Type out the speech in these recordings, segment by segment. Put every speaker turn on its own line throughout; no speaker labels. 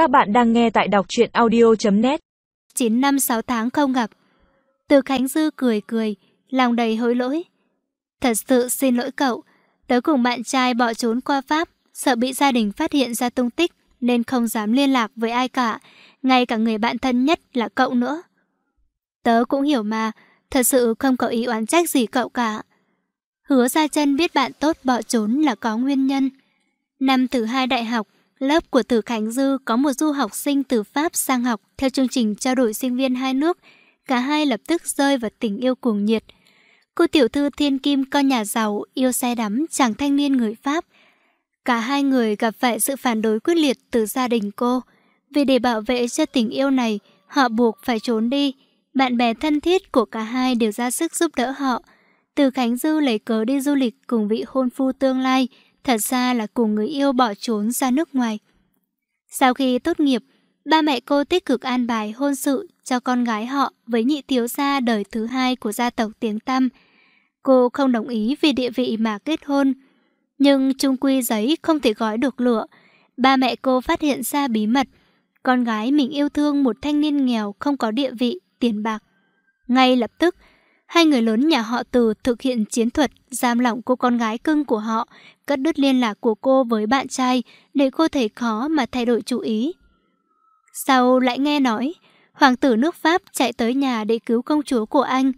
Các bạn đang nghe tại đọc truyện audio.net
9 năm 6 tháng không gặp. Từ Khánh Dư cười cười, lòng đầy hối lỗi. Thật sự xin lỗi cậu, tớ cùng bạn trai bỏ trốn qua Pháp, sợ bị gia đình phát hiện ra tung tích nên không dám liên lạc với ai cả, ngay cả người bạn thân nhất là cậu nữa. Tớ cũng hiểu mà, thật sự không có ý oán trách gì cậu cả. Hứa ra chân biết bạn tốt bỏ trốn là có nguyên nhân. Năm thứ hai đại học, lớp của Tử Khánh Dư có một du học sinh từ Pháp sang học theo chương trình trao đổi sinh viên hai nước. Cả hai lập tức rơi vào tình yêu cuồng nhiệt. Cô tiểu thư thiên kim con nhà giàu, yêu xe đắm, chàng thanh niên người Pháp. Cả hai người gặp phải sự phản đối quyết liệt từ gia đình cô. Vì để bảo vệ cho tình yêu này, họ buộc phải trốn đi. Bạn bè thân thiết của cả hai đều ra sức giúp đỡ họ. Từ Khánh Dư lấy cớ đi du lịch cùng vị hôn phu tương lai, thật ra là cùng người yêu bỏ trốn ra nước ngoài. Sau khi tốt nghiệp, ba mẹ cô tích cực an bài hôn sự cho con gái họ với nhị thiếu gia đời thứ hai của gia tộc tiếng Tăm. Cô không đồng ý vì địa vị mà kết hôn, nhưng chung quy giấy không thể gói được lửa. Ba mẹ cô phát hiện ra bí mật, con gái mình yêu thương một thanh niên nghèo không có địa vị, tiền bạc. Ngay lập tức, Hai người lớn nhà họ Từ thực hiện chiến thuật giam lỏng cô con gái cưng của họ, cắt đứt liên lạc của cô với bạn trai để cô thấy khó mà thay đổi chủ ý. Sau lại nghe nói, hoàng tử nước Pháp chạy tới nhà để cứu công chúa của anh.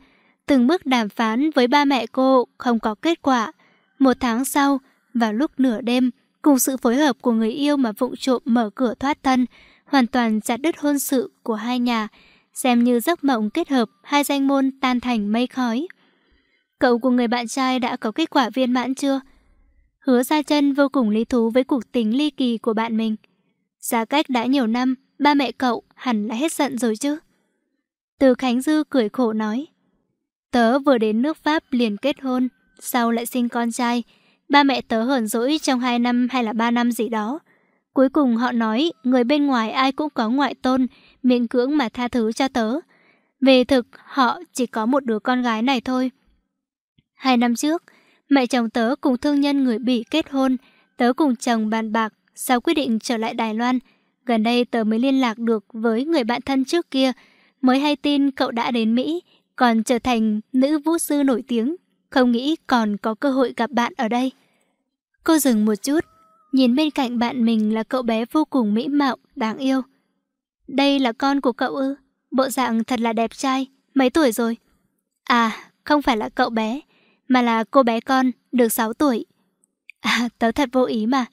Từng bước đàm phán với ba mẹ cô không có kết quả. Một tháng sau, vào lúc nửa đêm, cùng sự phối hợp của người yêu mà vụng trộm mở cửa thoát thân, hoàn toàn chặt đứt hôn sự của hai nhà, xem như giấc mộng kết hợp hai danh môn tan thành mây khói. Cậu của người bạn trai đã có kết quả viên mãn chưa? Hứa ra chân vô cùng lý thú với cuộc tình ly kỳ của bạn mình. Xa cách đã nhiều năm, ba mẹ cậu hẳn là hết giận rồi chứ. Từ Khánh Dư cười khổ nói. Tớ vừa đến nước Pháp liền kết hôn, sau lại sinh con trai. Ba mẹ tớ hờn dỗi trong hai năm hay là ba năm gì đó. Cuối cùng họ nói người bên ngoài ai cũng có ngoại tôn, miễn cưỡng mà tha thứ cho tớ. Về thực, họ chỉ có một đứa con gái này thôi. Hai năm trước, mẹ chồng tớ cùng thương nhân người Bỉ kết hôn, tớ cùng chồng bàn bạc, sau quyết định trở lại Đài Loan. Gần đây tớ mới liên lạc được với người bạn thân trước kia, mới hay tin cậu đã đến Mỹ, còn trở thành nữ vũ sư nổi tiếng, không nghĩ còn có cơ hội gặp bạn ở đây. Cô dừng một chút, nhìn bên cạnh bạn mình là cậu bé vô cùng mỹ mạo, đáng yêu. Đây là con của cậu ư? Bộ dạng thật là đẹp trai, mấy tuổi rồi? À, không phải là cậu bé, mà là cô bé con, được 6 tuổi. À, tớ thật vô ý mà.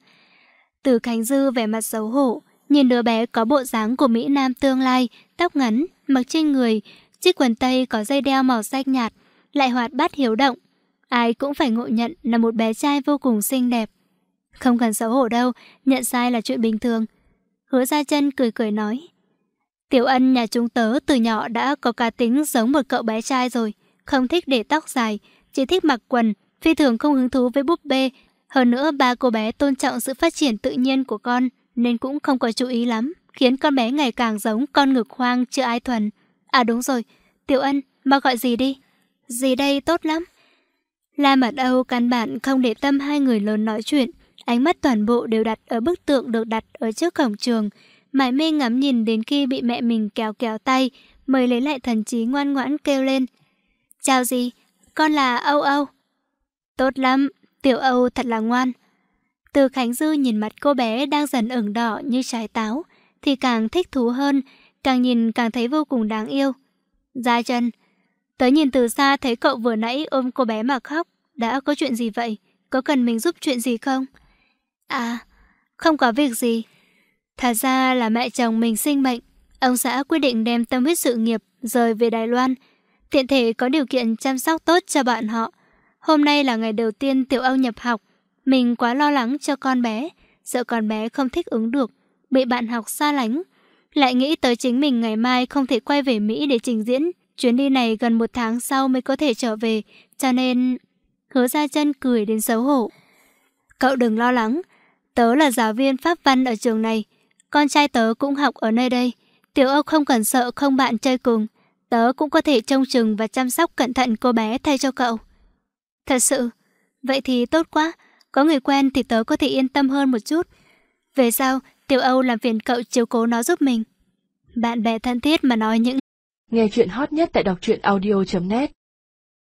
Từ Khánh Dư vẻ mặt xấu hổ, nhìn đứa bé có bộ dáng của Mỹ Nam tương lai, tóc ngắn, mặc trên người, chiếc quần tây có dây đeo màu xanh nhạt, lại hoạt bát hiếu động. Ai cũng phải ngộ nhận là một bé trai vô cùng xinh đẹp. Không cần xấu hổ đâu, nhận sai là chuyện bình thường. Hứa ra chân cười cười nói. Tiểu ân nhà chúng tớ từ nhỏ đã có cá tính giống một cậu bé trai rồi, không thích để tóc dài, chỉ thích mặc quần, phi thường không hứng thú với búp bê. Hơn nữa ba cô bé tôn trọng sự phát triển tự nhiên của con, nên cũng không có chú ý lắm, khiến con bé ngày càng giống con ngực hoang chưa ai thuần. À đúng rồi, Tiểu ân, mà gọi gì đi? Gì đây tốt lắm. La Mật Âu căn bản không để tâm hai người lớn nói chuyện, ánh mắt toàn bộ đều đặt ở bức tượng được đặt ở trước cổng trường, Mải mê ngắm nhìn đến khi bị mẹ mình kéo kéo tay, mới lấy lại thần trí ngoan ngoãn kêu lên. Chào gì? Con là Âu Âu. Tốt lắm, tiểu Âu thật là ngoan. Từ Khánh Dư nhìn mặt cô bé đang dần ửng đỏ như trái táo, thì càng thích thú hơn, càng nhìn càng thấy vô cùng đáng yêu. Gia chân, tớ nhìn từ xa thấy cậu vừa nãy ôm cô bé mà khóc, đã có chuyện gì vậy? Có cần mình giúp chuyện gì không? À, không có việc gì. Thật ra là mẹ chồng mình sinh bệnh, ông xã quyết định đem tâm huyết sự nghiệp rời về Đài Loan, tiện thể có điều kiện chăm sóc tốt cho bạn họ. Hôm nay là ngày đầu tiên Tiểu Âu nhập học, mình quá lo lắng cho con bé, sợ con bé không thích ứng được, bị bạn học xa lánh. Lại nghĩ tới chính mình ngày mai không thể quay về Mỹ để trình diễn, chuyến đi này gần một tháng sau mới có thể trở về, cho nên... Hứa ra chân cười đến xấu hổ. Cậu đừng lo lắng, tớ là giáo viên pháp văn ở trường này, con trai tớ cũng học ở nơi đây. Tiểu Âu không cần sợ không bạn chơi cùng. Tớ cũng có thể trông chừng và chăm sóc cẩn thận cô bé thay cho cậu. Thật sự, vậy thì tốt quá. Có người quen thì tớ có thể yên tâm hơn một chút. Về sau, Tiểu Âu làm phiền cậu chiếu cố nó giúp mình. Bạn bè thân thiết mà nói những
Nghe chuyện hot nhất tại đọc truyện audio.net